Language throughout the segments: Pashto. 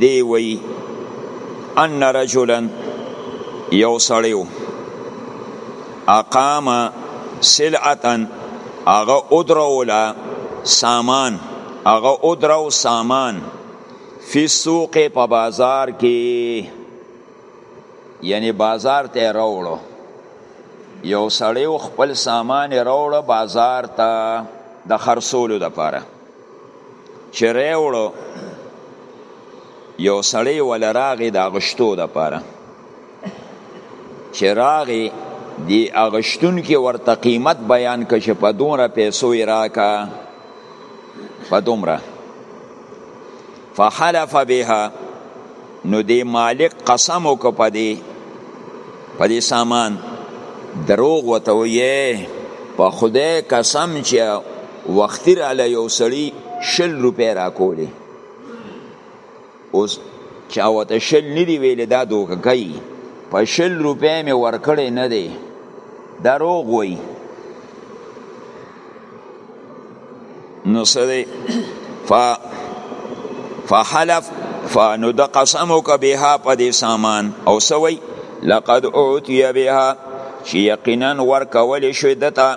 دی وی ان رجلا یو سړیو اقام سلعتا اغا ادرولا سامان اغا ادرو سامان فی سوق په بازار کې یعنی بازار ته راوړو یو سړیو خپل سامان راوړو بازار ته د خرصولو د پاره چې ریوړو یو سړی ول راغی د اغشتو د پاره چې راغی دی اغشتون کې ورته قیمت بیان کړي چې په دومره پیسو یې راکا په دومره فحلف بها نو دی مالک قسم وکړ په دې په دې سامان دروغ وته وې په خدای قسم چې وختي را له یو سړي شل روپۍ راکولې اوس چا وته شل نه دی ویلې دا دوکه کوي په شل روپۍ مې ورکړې نه دی دروغ وایي نو سره ف فحلف فانو د قسم وک بها په دې سامان او سوي لقد اوتی بها چې یقینا ور کول شو دتا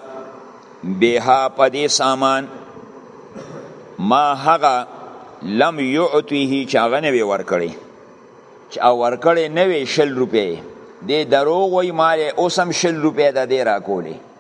بها په دې سامان ما هغه لم یعطیه چې هغه نه وی ور کړی چې او ور کړی نه وی شل روپې دې دروغ وای مال اوسم شل روپې د دې را کولې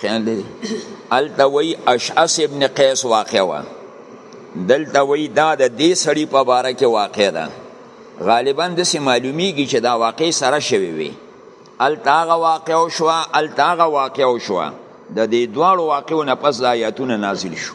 خیال دی الته وی اشعث ابن قیس واقع و دلته وی دا د دې سړی په باره کې واقع ده غالبا د سه معلومیږي چې دا واقع سره شوی وي الته هغه واقع شو الته هغه واقع شو د دې دواړو واقعو نه پس آیاتونه نازل شو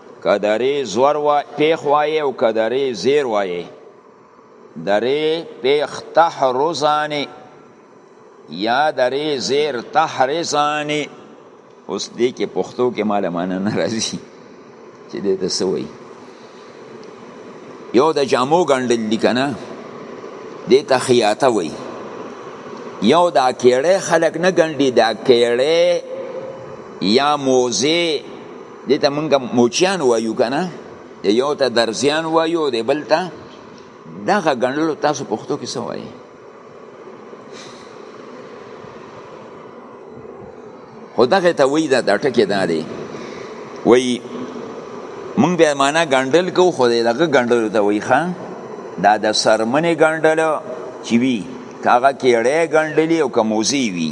که د ری زور و پیخ وایې او که د ری زیر وایې د ری پیخ تحرزانې یا د ری زیر تحرزانې اوس دې کې پښتو کې مال معنا نه راځي چې دې ته څه وایي یو د جامو ګنډل دي که نه دې ته خیاطه وایي یو دا کیړې خلک نه ګنډي دا کیړې یا موزه دې ته مونږ موچیان وایو که نه د یو ته درزیان وایو د بل ته دغه ګڼلو تاسو پښتو کې څه وایي خو دغه ته وایي دا د ټکې دا دی وایي مونږ بیا معنا ګڼډل کوو خو دغه ګڼډلو ته وایي ښه دا د سرمنې ګڼډل چې وي که هغه کېړی ګڼډلي او که موزي وي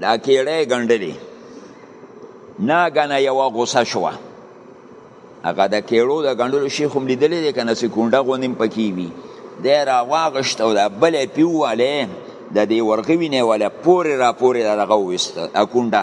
دا کیړه یې ګنډلې ناګنه یوه غوسه شوه هغه د کیړو د ګنډلو شیخ هم لیدلی دی که نه څه کونډه غوندې هم پکې وي دی راواغشت او دا بل یې پیووالی د دې ورغې وینې وله پورې را پورې دغه وویسته کونډه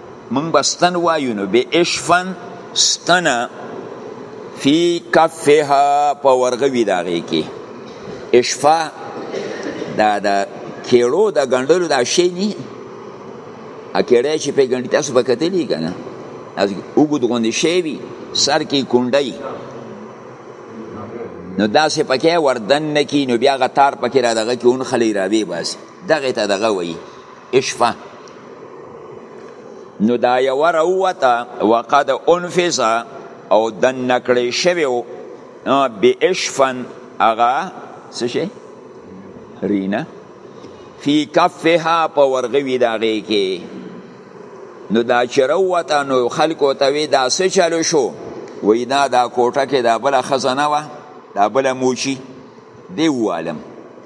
مونږ به ستن وایو نو به اشفن ستنه فی کفها په ورغوي د هغې کې اشفا دا د کیړو د ګنډلو دا شی نه ا کیړی چې په ګنډي تاسو به کتلی که نه از اوږد غوندې شی وي سر کې کونډی نو داسې پکې وردن نه کی نو بیا غتار پکې را دغه کې اون خلی راوی باسي دغه ته دغه وایي اشفه نو دا یو راوته وقد انفذ او دن نکړې شوی او به اشفن اغا څه شي رینا فی کفها په ورغوی دا غی کې نو دا چې راوته نو خلکو ته وی دا څه چلو شو وی دا دا کوټه کې دا بل خزانه و دا بل موچی دی والم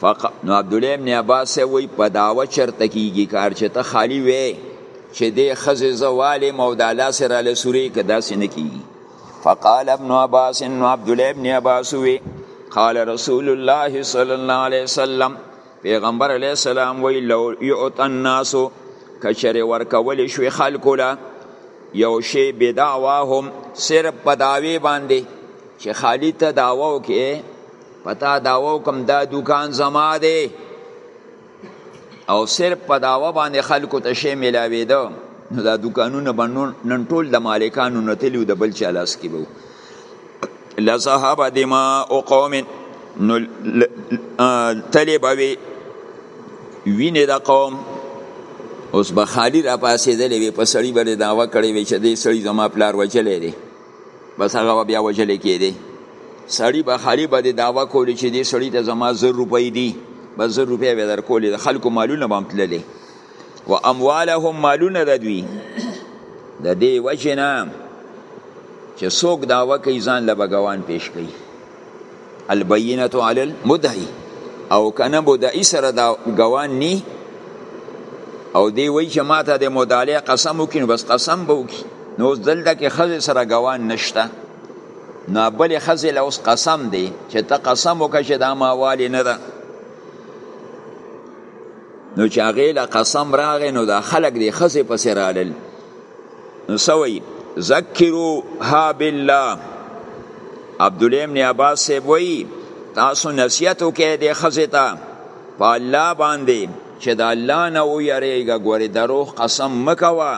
فق نو عبد الله ابن عباس وی په داوا چرته کیږي کار چې ته خالی وې چې دې خزې زواله مو د الله سره له سوري کدا سن کیږي فقال ابن عباس نو عبد الله ابن عباس وی قال رسول الله صلی الله علیه وسلم پیغمبر علیه السلام وی لو یعط الناس کچره ورکول شوی خلکو لا یو شی بدعواهم صرف په داوی باندې چې خالی ته داوا وکړي پتا داوا وکم دا دکان زما دی او صرف په داوا باندې خلکو ته شی ملاوېده نو دا دکانونه به نن ټول د مالکانو نه تلي د بل چا لاس کې به لذهب دماء قوم نو تلې به وي وینې د قوم اوس به خالي راپاسېدلې وي په سړي به یې دعوه کړې وي چې دې سړي زما پلار وژلی دی بس هغه به بیا وژل کېدی سړی به خالي به د دعوه کولی چې دې سړی ته زما زر روپۍ دي به زر روپۍ به در کولې د خلکو مالونه به هم تللې و اموالهم مالونه د دوی د دې وجې نه چې څوک دعوه کوي ځان له بګوان پیش کوي البینه علی المدعی او کنه مدعی سره دا ګوان نی او دی وای چې ماته د مدعی قسم وکړي بس قسم به وکړي نو دلته کې خزه سره ګوان نشته نو بل خزه له اوس قسم دی چې ته قسم وکړه چې دا ما والی نه ده نو چې هغه له قسم راغی نو دا خلک دی خزه پسې رالل نو سوي ذکرو ها بالله عبد الله ابن عباس سی وی تاسو نصیحت وکړئ د خزه ته په الله باندې چې د الله نه ویریږي ګوري د روح قسم مکوا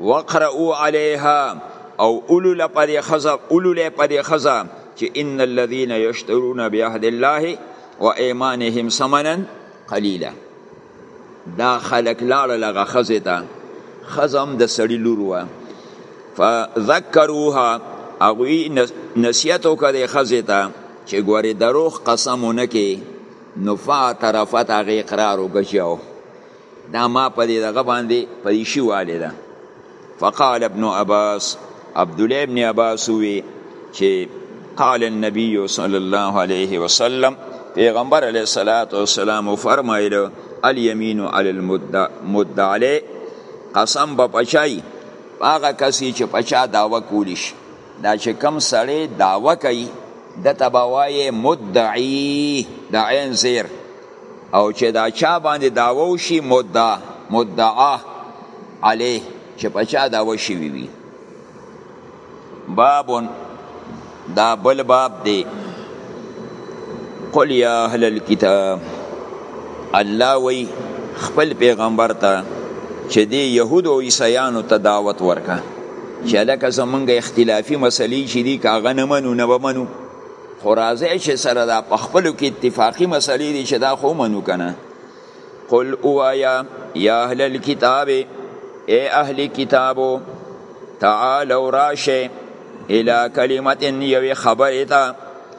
وقرؤ علیها او اولو لپاره خزه اولو لپاره خزه چې ان الذين يشترون بعهد الله وایمانهم ثمنا قلیلا دا خلک لاړل هغه ښځې ته ښځه هم د سړي لور وه فذکروها هغوی نصیحت وکړ دې ښځې ته چې ګورې دروغ قسم ونه کې نو فاعترفت هغې اقرار وکړ چې دا ما په دې دغه باندې په دې شي والې ده فقال ابن عباس عبد الله ابن عباس وی چې قال النبي صلى الله عليه وسلم پیغمبر علیه الصلاۃ والسلام فرمایلو الیمین علی المدعی قسم به پچای هغه کسی چې پچا داوا کولی شي دا چې کم سړی دعوه کوي د تبوای مدعی د عین زیر او چې دا چا باندې دعوه وشي مدعا مدعا علی چې په چا دعوه شي وي باب دا بل باب دی قل یا اهل الكتاب الله وی خپل پیغمبر ته چې دی يهود او عیسایانو ته دعوت ورکا چې لکه زمونږ اختلافي مسلې چې دي کاغه نه منو نه منو خو راځي چې سره دا په خپلو کې اتفاقی مسلې دي چې دا خو منو کنه قل اوایا یا اهل الكتاب ای اهل کتابو تعالوا راشه الى کلمه یو خبره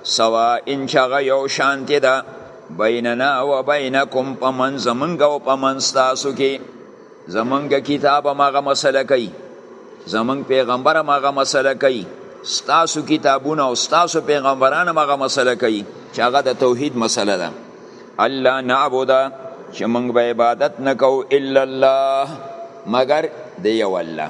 سوا ان چغه یو شانتی ده بیننا و بینکم په من زمونږ او په من ستاسو کې زمونږ کتاب مغه مسله کوي زمونږ پیغمبر مغه مسله کوي ستاسو کتابونه او ستاسو پیغمبران مغه مسله کوي چې هغه د توحید مسله ده الله نعبد چې مونږ به عبادت نکو الا الله مگر دی یو الله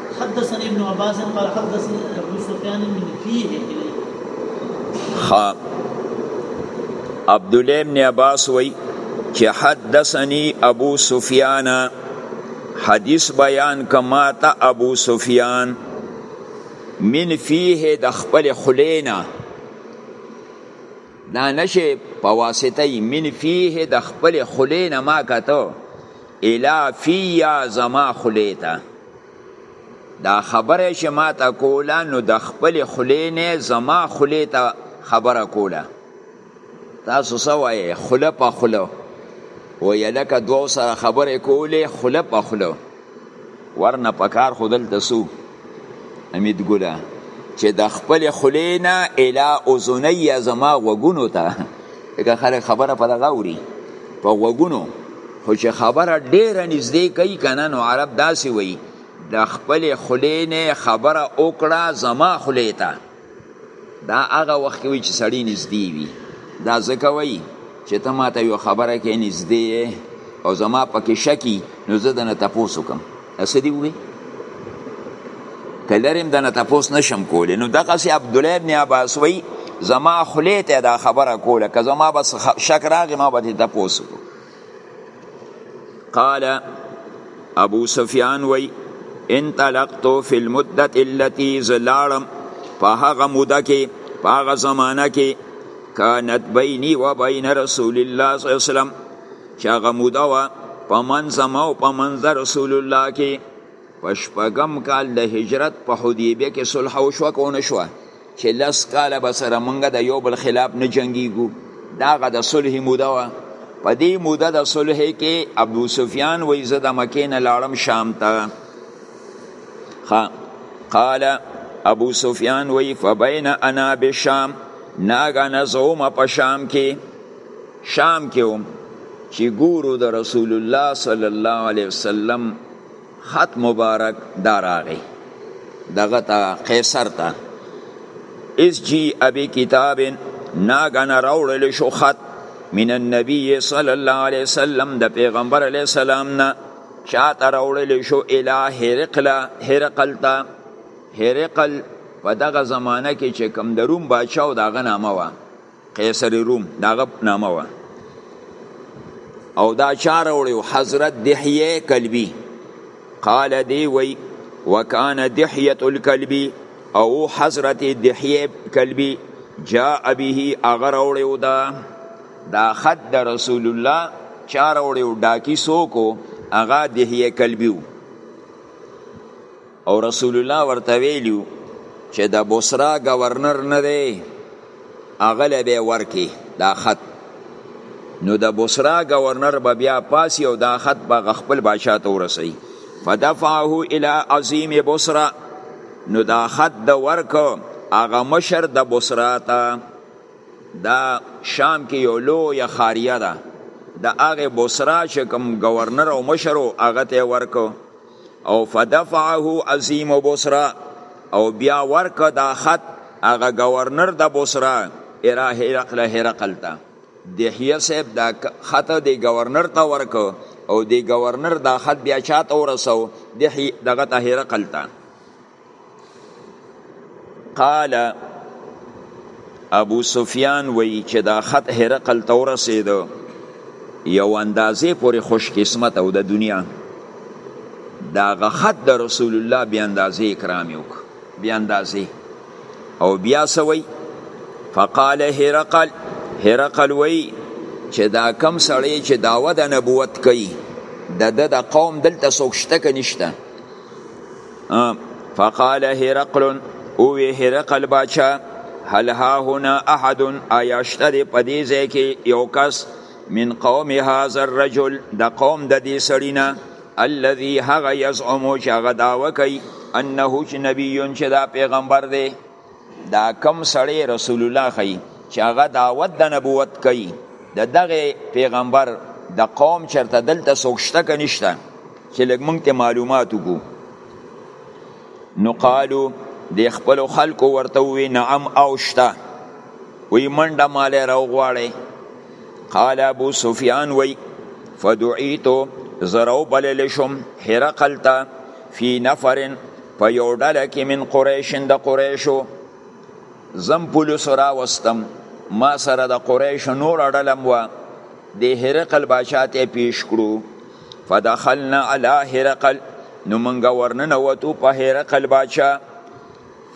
حدثني ابن عباس قال حدثني ابو سفيان من فيه اليه خا عبد الله ابن عباس وی چې حدثني ابو سفيان حدیث بیان کما ته ابو سفیان من فيه د خپل خلینا دا نشه په واسطه من فيه د خپل خلینا ما کته الا فیا زما خلیته دا خبره چې ما ته کوله نو د خپل خلی نه زما خلی ته خبره کوله تاسو څه وایې خله په خله وایه لکه دوو سره خبرې کولې خله په خله ورنه په کار خو دلته سو امید ګله چې د خپل خلی نه اله اذنی زما غوږونو ته دغه خلک خبره په دغه اوري په غوګونو خو چې خبره ډیره نږدې کوي کنه نو عرب داسې وایي د خپل خلی نه خبره وکړه زما خلی ته دا هغه وخت کې وي چې سړی نږدې وي دا ځکه وایي چې ته ماته یو خبره کې نږدې او زما پکې شکی نو زه دنه تپوس وکم څه دی وی که لرم دنه تپوس نشم کولی نو دغسې عبدالله ابن عباس وی زما خلی ته دا خبره کوله که زما بس شک راغی ما به تپوس کو قال ابو سفیان وی انطلقتو فی المدت اللتی زلارم په هغه موده کې په هغه زمانه کې کانت بینی و بین رسول الله صلی الله علیه وسلم چې هغه موده وه په منځ ما او په منځ رسول الله کې په شپږم کال د هجرت په حدیبیه کې صلح وشوه که ونه شوه چې لس کاله به سره مونږ د یو بل خلاف نه جنګیږو دا هغه د صلح موده وه په دې موده د صلح کې ابو سفیان وایي زه د مکې نه لاړم شام ته قال ابو سفیان وایي فبین انا بشام ناګه نظوم په شام کې شام کې هم چې ګورو د رسول الله صلی الله علیه وسلم خط مبارک دا راغی دغه ته قیصر ته اس جی ابي کتاب ناګن راوړل شو خط من النبي صلی الله علیه وسلم د پیغمبر علیه السلام نه چاته راوړل شو اله هرقل هرقل ته هرقل په دغه زمانه کې چې کم دروم بادشاو دغه نامه وه قیصر روم داغه نامه و او دا چا راوړی حضرت دحیه کلبی قال دی وی وکانه دحیه الکلبی او حضرت دحیه کلبی جاء به اغه راوړی و دا دا خط د رسول الله چا راوړی و ډاکی سوکو اغا دحیه کلبی و او رسول الله ورته ویلو چې د بوسرا گورنر نه دی اغله به ورکی دا خط نو د بوسرا گورنر به بیا پاسی او دا خط به خپل بادشاہ ته ورسي فدفعه الى عظیم بوسرا نو دا خط د ورکو هغه مشر د بوسرا ته دا شام کې یو لوی خاریه ده د هغه بوسرا چې کوم گورنر او مشر هغه ته ورکو او فدفعه عظیم بصره او بیا ورک دا خط هغه گورنر د بصره الى هرقل هرقل ته دحیه صاحب دا خط دی گورنر ته ورک او دی گورنر دا خط بیا چاته ورسو دحی دغه ته هرقل ته قال ابو سفیان وی چې دا خط هرقل ته ورسېدو یو اندازې پورې خوش قسمت او د دنیا دا غخط د رسول الله بیا اندازې اکرام یو بیا اندازې او بیا سوی فقال هرقل هرقل وی چې دا کم سړی چې داوه د نبوت کوي د د قوم دلته څوک شته که نشته فقال هرقل او وی هرقل باچا هل ها هنا احد آیاشته دی په دې ځای کې یو کس من قوم هذا الرجل د قوم د دې سړی نه الذي هغه يزعم چې هغه دعوه کوي انه چې نبي چې دا پیغمبر دی دا کم سړی رسول الله خی چې هغه دعوت د نبوت کوي د دغه پیغمبر د قوم چرته دلته څوک شته که نشته چې لږ موږ ته معلومات وکړو نو قالو د خپلو خلکو ورته ووی نعم او شته وی منډه مالی راوغواړی قال ابو سفیان وی فدعیتو زرو بلل شم هرقل تا فی نفر په یو ډله کې من قریشن د قریشو زم پولیس را وستم ما سره د قریش نور اړلم و د هرقل بادشاہ ته پیش کړو فدخلنا علی هرقل نو منګه ورننه وتو په هرقل بادشاہ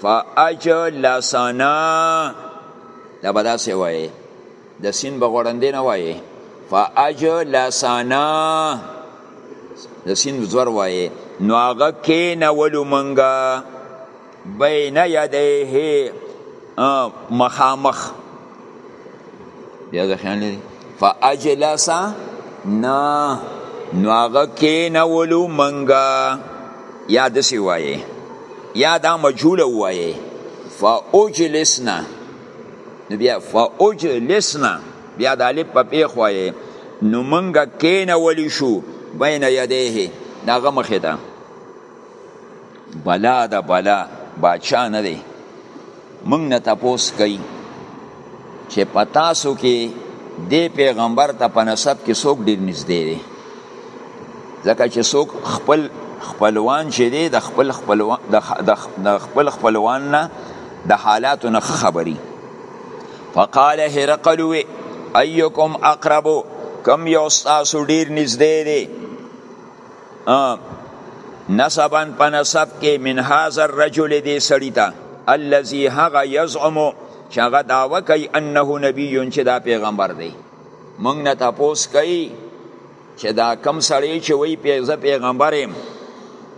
فاجلسنا دا بداسه وایي د سین به غړندې نه وایې فاجلسنا د سین زور وایې نو هغه کینولو مونږه بین یدیه مخامخ بیا د خیال لري فاجلسا نا نو هغه کینولو مونږه یا دسی وایې یا دا مجهوله وایې فاجلسنا نو بیا فاجلسنا بیا د الف په پیخ وایي نو منګه کینه ولی شو بین یدیه داغه مخه ده بلا ده بلا باچا نه دی منګ نه تپوس کوي چې پتاسو کې د پیغمبر ته په نسب کې څوک ډیر نږدې دی ځکه چې څوک خپل خپلوان چې دی د خپل خپلوان د خپل خپلوان نه د حالاتو نه خبري فقال هرقل وی ايکم اقرب کم یو تاسو ډیر نږدې دی نسبا په نسب کې من هاذا الرجل دی سړی ته الذي هغه يزعم چې هغه دعوه کوي انه نبی چې دا پیغمبر دی مونږ نه تپوس کوي چې دا کم سړی چې وی پیغزه پیغمبر یم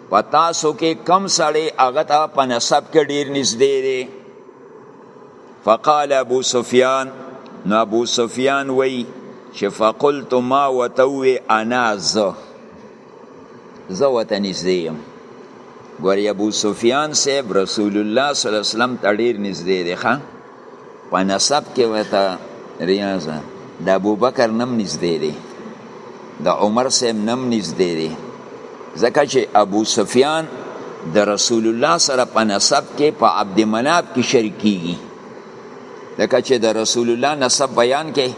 په تاسو کې کم سړی هغه ته په نسب کې ډیر نږدې دی فقال ابو سفیان نو ابو سفیان وی چې فقلت ما وتوي انا زه زه وته نږدې یم ګوري ابو سفیان صاحب رسول الله صلی الله علیه وسلم ته ډیر نږدې دی ښه په نسب کې ورته ریاض د ابوبکر نم نږدې دی د عمر صاحب نم نږدې دی ځکه چې ابو سفیان د رسول الله سره په نسب کې په عبد مناف کې شریکیږي ځکه چې د رسول الله نسب بیان کې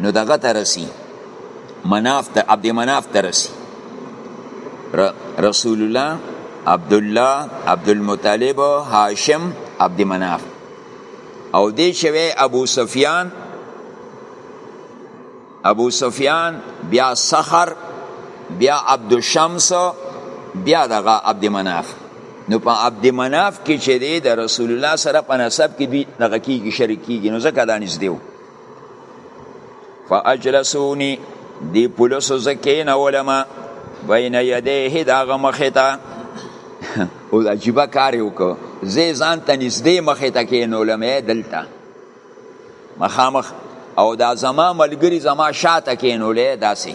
نو دغه ته رسی مناف ته عبد مناف ته رسی رسول الله عبد الله عبد المطلب هاشم عبد مناف او دې شوی ابو سفیان ابو سفیان بیا صخر بیا عبد الشمس بیا دغه عبد مناف نو په عبد مناف کې چې دی د رسول الله سره په نسب کې دوی دغه کېږي شریک کېږي نو ځکه دا نږدې وو فاجلسوني دی پولسو زه کېنولم بین یدیه د هغه مخې ته او عجیبه کار یې وکړو زه ځان ته نږدې مخې ته کېنولم دلته مخامخ او دا زما ملګری زما شاته کینولې داسې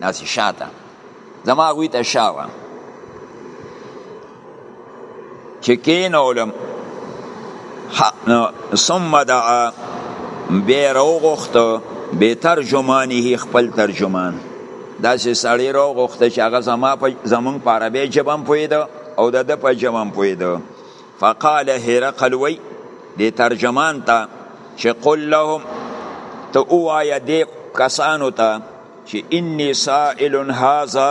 داسې شاته زما غوی ته شاوه چې کینولم ثم دعا بیا راوغوښته به ترجمانه خپل ترجمان دا چې سړی را غوښته چې هغه زما په زمونږ په عربي ژبه هم پوهېده او د ده په ژبه هم پوهېده فقال هرقل وی دی ترجمان ته چې قل لهم ته اوایا دی کسانو ته چې انی سائل هذا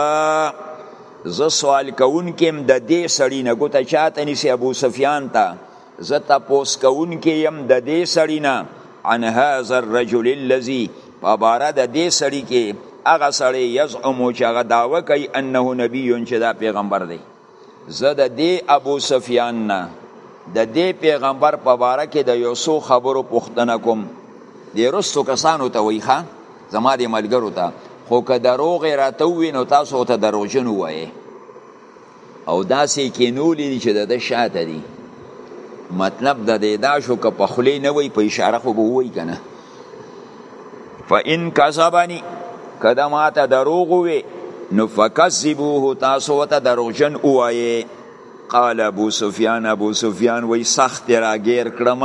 زه سوال کون کیم د دې سړی نه ګوته چاته نیسی ابو سفیان ته زه تپوس کون کیم د دې سړی نه عن هذا الرجل الذي په باره د دې سړی کې هغه سړی یزعم چې هغه داوه کوي انه نبی چې دا پیغمبر دی زه د دې ابو سفیان نه د دې پیغمبر په باره کې د یو څو خبرو پوښتنه کوم دې رستو کسانو ته وایي ښه زما دې ملګرو ته خو که دروغ یې راته ووایي نو تاسو ورته دروغجن ووایئ او داسې یې کینولي دي چې د ده شاته دي مطلب د دې دا شو که په خولې نه وایي په اشاره خو به ووایي که نه فان کذبنی کدا ما ته دروغ وی نو فکذبوه تاسو ته دروغجن وایې قال ابو سفیان ابو سفیان وی سخت راګیر کړم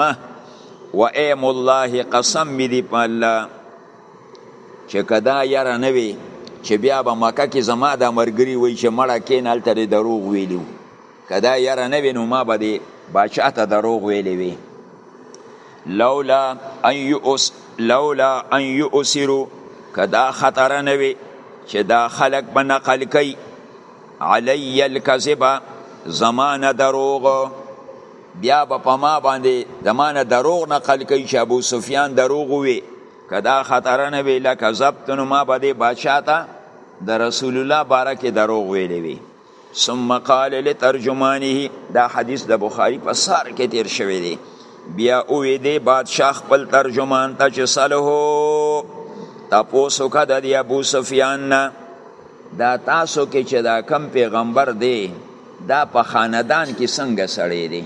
و ایم الله قسم می دی په الله چې کدا یاره نه وی چې بیا به مکه کې زما د مرګري وی چې مړه کین هلته دروغ ویلو که دا یره نه وي نو ما به دې باچا ته دروغ ویلې وي لولا ان یؤس لولا ان یؤسرو که دا خطر نه وي چې دا خلک به نقل کوي علی الکذبه زمانه دروغ بیا به په ما باندې زمانه دروغ نقل کوي چې ابو سفیان دروغ وي که دا خطر نه وي لکه ضبط نو ما به دې باچا ته د رسول الله باره کې دروغ ویلې وي ثم قال لترجمانه دا حدیث د بخاری په سر کې تیر شوی دی بیا اوې دی بادشاہ خپل ترجمان ته چې صلحو تاسو کا د ابو سفیان نه دا تاسو کې چې دا کم پیغمبر دی دا په خاندان کې څنګه سړی دی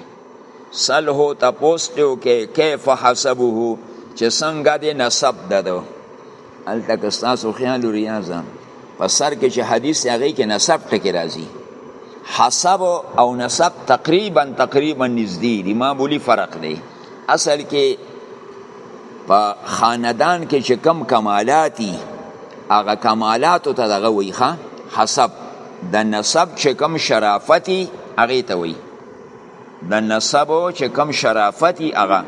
صلحو تاسو ته کې کیف حسبه چې څنګه دی نسب ددو هلته که ستاسو خیال و ریاض په سر کې چې حدیث هغې کې نسب ټکې راځي حسب او نسب تقریبا تقریبا نږدې دي معمولي فرق دی اصل کې په خاندان کې چې کم کمالاتی هغه کمالاتو ته دغه وایي حسب د نسب چې کم شرافتی هغې ته وایي د نسب چې کم شرافت یې هغه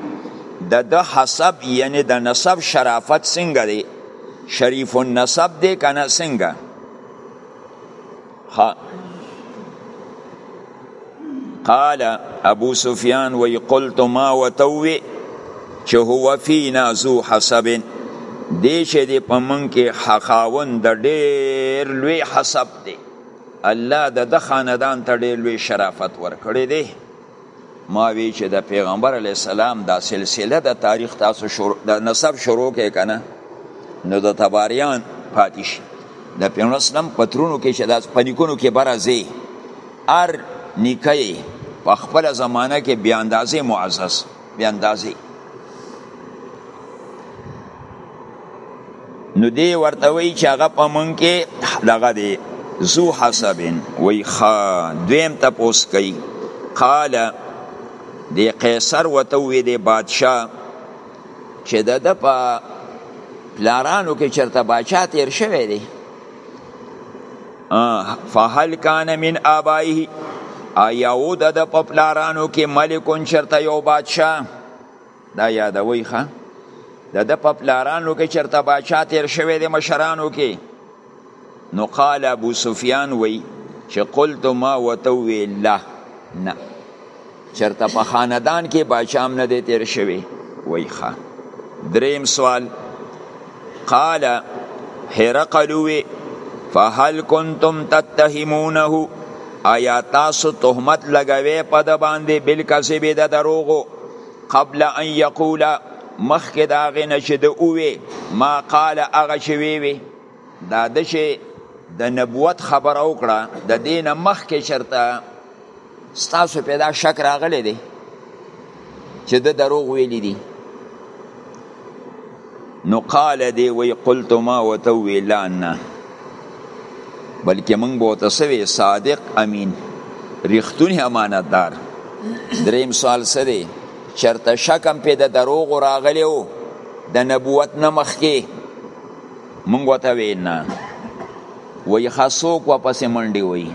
د د حسب یعنی د نسب شرافت څنګه دی شریف النسب دی کنه څنګه ها قال ابو سفیان وی قلت ما وتوی چې هو فینا ذو حسب دی چې دی په من کې حقاون د ډیر لوی حسب دی الله د ده خاندان ته ډېر لوی شرافت ورکړی دی ما وی چې د پیغمبر علی السلام دا سلسله د تاریخ تاسو شروع د نسب شروع کې کنه نو د تباریان پاتې شي د پیغمبر اسلام پترونو کې چې د پنیکونو کې برازي ار نکي په خپل زمانہ کې بیا اندازې معزز بې اندازې نو دی ورته وی چې هغه په مونږ کې دغه دی زو حسبن وی خا دویم ته پوس کوي قال دی قیصر وته وی دی بادشاه چې د د په پلارانو کې چرته باچا تیر شوی دی فهل کان من آبائه آیا او د د پپلارانو کې ملکون چرته یو بادشاه دا یادوي ښه د د پپلارانو کې چرته بادشاه تیر شوی د مشرانو کې نو قال ابو سفیان وی چې قلت ما وتوی لا نه چرته په خاندان کې باچام نه دی تیر شوی وای ښه دریم سوال قال هرقلوی فهل کنتم تتهمونه آیا تاسو تهمت لګوي په د باندې بل کذب د دروغو قبل ان یقول مخکې دا غنه چې د اوې ما قال هغه چې وی وی دا د چې د نبوت خبره وکړه د دینه مخکې شرطه ستاسو په دا شک راغلی دی چې د دروغ ویلی دي نو قال دی وی قلت ما وته ویلا نه بلکې موږ به ورته سوی صادق امین رښتونی امانتدار دریم سوال څه دی چرته شک هم پې د دروغو راغلی و د نبوت نه مخکې موږ ورته ویل نه وایي ښه څوک ورپسې منډې وایي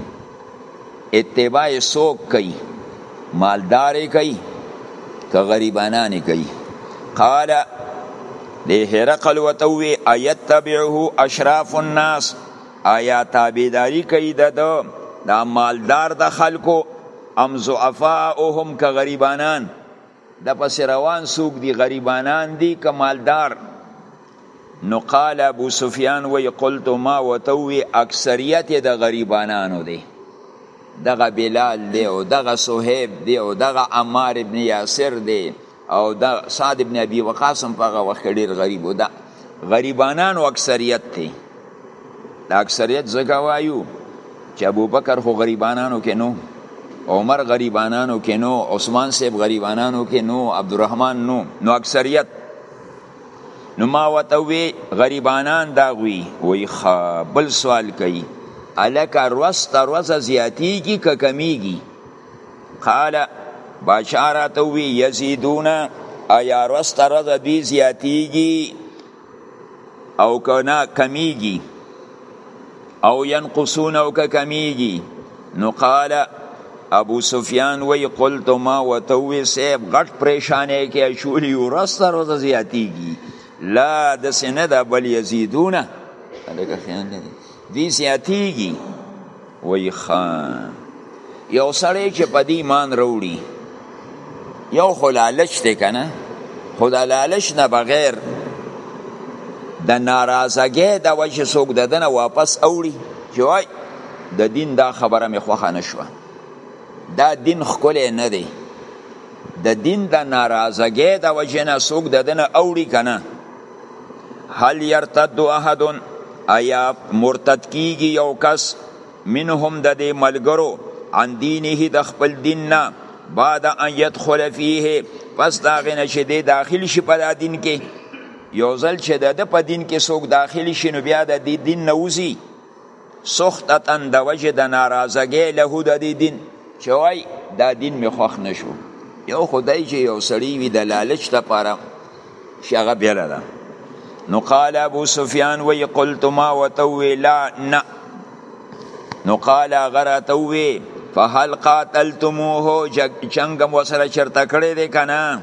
اتباع سوک کوي مالدار کوي که غریبانان کوي قال د هرقل وتوي ايتبعه اشراف الناس آیا تابعداري کوي د دا مالدار د خلکو ام زعفاءهم که غریبانان د پس روان سوق دی غریبانان دی کمالدار نو قال ابو سفیان وی قلت ما وتوی اکثریت د غریبانانو دی دغه بلال دی او دغه صہیب دی او دغه عمار ابن یاسر دی او د سعد ابن ابي وقاص هم په هغه وخت ډیر غریب و دا غریبانانو اکثریت دی دا اکثریت ځکه وایو چې ابوبکر خو غریبانانو کې نو عمر غریبانانو کې نو عثمان صاحب غریبانانو کې نو عبدالرحمن نو نو اکثریت نو ما وته وی غریبانان دا غوي وی بل سوال کوي الک روز تر روز زیاتی کی که کمیږي قال باچا راته وی یزیدون ایا رست رز دوی زیاتیږي او کنا کمیږي او ينقصون او کمیږي نو قال ابو سفیان وی قلت ما وتوی سیب غټ پریشانه کې اچولی ورست روز زیاتیږي لا د سنه د بل یزیدونه الګه خیان نه دی زیاتیږي وای خان یو سړی چې په دې ایمان وروړي یو خو لالچ دی که نه خو د لالچ نه بغیر د ناراضګۍ د وجې څوک د دنه واپس اوړي چې وای د دین دا خبره مې خوښه نه شوه دا دین ښکلی نه دی د دین د ناراضګۍ د وجې نه څوک د دنه اوړي که نه هل يرتد احد ایا مرتد کیږي یو کس منهم د دې ملګرو عن دینه د خپل دین نه بعد ان يدخل فيه پس دا غنه چې دی داخل شي په دا دین کې یو ځل چې د په دین کې څوک داخل شي نو بیا د دې دین نه وځي سختتا د وجه د ناراضګۍ له د دې دین چې وای دا دین می خوښ نشو یو خدای چې یو سړی وي د لالچ لپاره چې هغه بیل ده نو قال ابو سفیان وی قلت ما وتوی لا نه نو قال غرتوی فهل قاتلتموه جنگ وسره چرته کړی دی کنه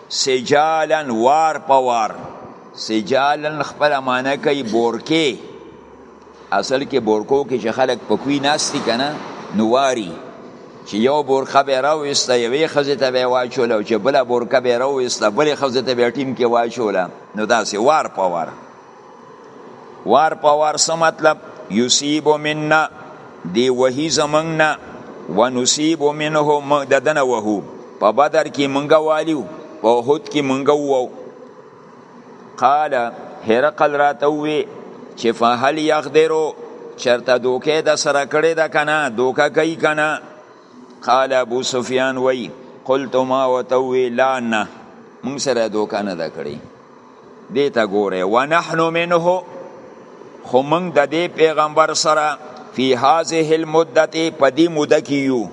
سجالا وار په وار سجالا خپل معنی کوي بورکه اصل کې بورکو کې چې خلک پکوي ناشتي کنه نو واري چې یو بورکه به راويسته یوې خزه ته به واچول او چې بل بورکه به راويسته بل خزه ته به ټیم کې واچول نو داسې وار په وار وار په وار څه مطلب یصیب منا دی وهی زمنګ نه ونصیب منه موږ د دنه وهو په بدر کې مونږ والیو په احد کې مونږ وو قال هرقل راته وی چې فهل یقدرو چرته دوکه د سره کړی د کنه دوکه کوي کنه قال ابو سفیان وی قلت ما وتوی لا نه مونږ سره دوکه نه د کړی دې ته ګوره ونحن منه خو موږ د دې پیغمبر سره فی هذه المدته په دې موده کې یو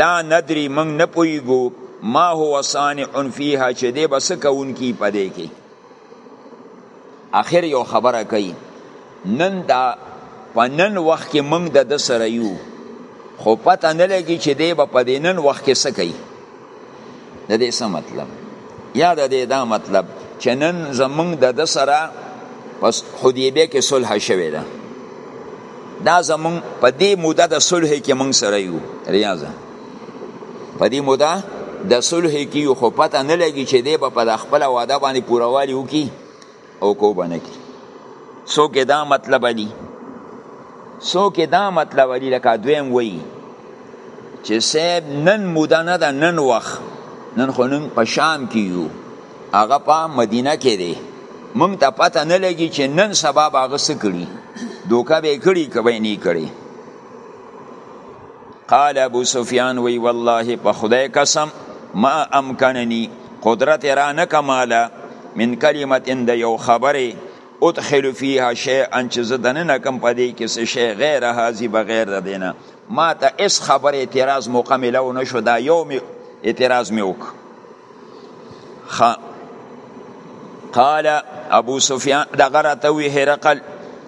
لا ندری موږ نه پوهیږو ما هو صانع فیها چې دې بس کوونکی په دې کې اخر یو خبره کوي نن دا په نن وخت کې موږ د سره یو خو پته نه لګي چې دې په دې نن وخت کې څه کوي د دې څه مطلب یا د دې دا مطلب چې نن زمونږ د ده سره په حدیبیه کې صلح شوې ده دا زمونږ په دې موده د صلح کې مونږ سره یو ریاضه په دې موده د صلح کې یو خو پته نه لګي چې دی به په خپله وعده باندې پوروالي وکړي او کو بنه کی سو کې دا مطلب علی سو کې دا مطلب علی لکه دویم وی چې سیب نن مودا نه ده نن وخت نن خو نن په شام کې یو هغه په مدینه کې دی مونږ ته پته نه لګي چې نن سبا به هغه څه کړي دوکه به یې کړي که به یې نه کړي قال ابو سفیان وی والله په خدای قسم ما امکننی قدرت را نه کماله من کلمه اند یو خبره ادخل فيها شيئا چې زه دننه کم په دې کې څه شی غیر هازي بغیر د دینه ما ته اس خبر اعتراض مکمل او نشو دا یو می اعتراض می وک خا قال ابو سفیان دغه راته وی هرقل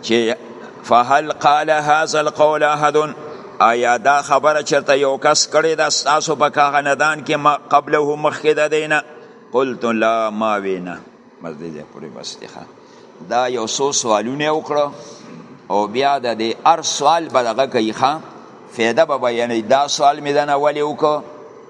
چې فهل قال هذا القول احد آیا دا خبره چرته یو کس کړی دا تاسو په کاغه ندان کې ما قبله مخکې د دینه قلت لا ما وینا بس دې پوری بس دی دا یو سو سوالونه وکړو او بیا د دې ار سوال بدغه کوي ښا فایده به بیانې دا سوال مې دنه ولې وکړو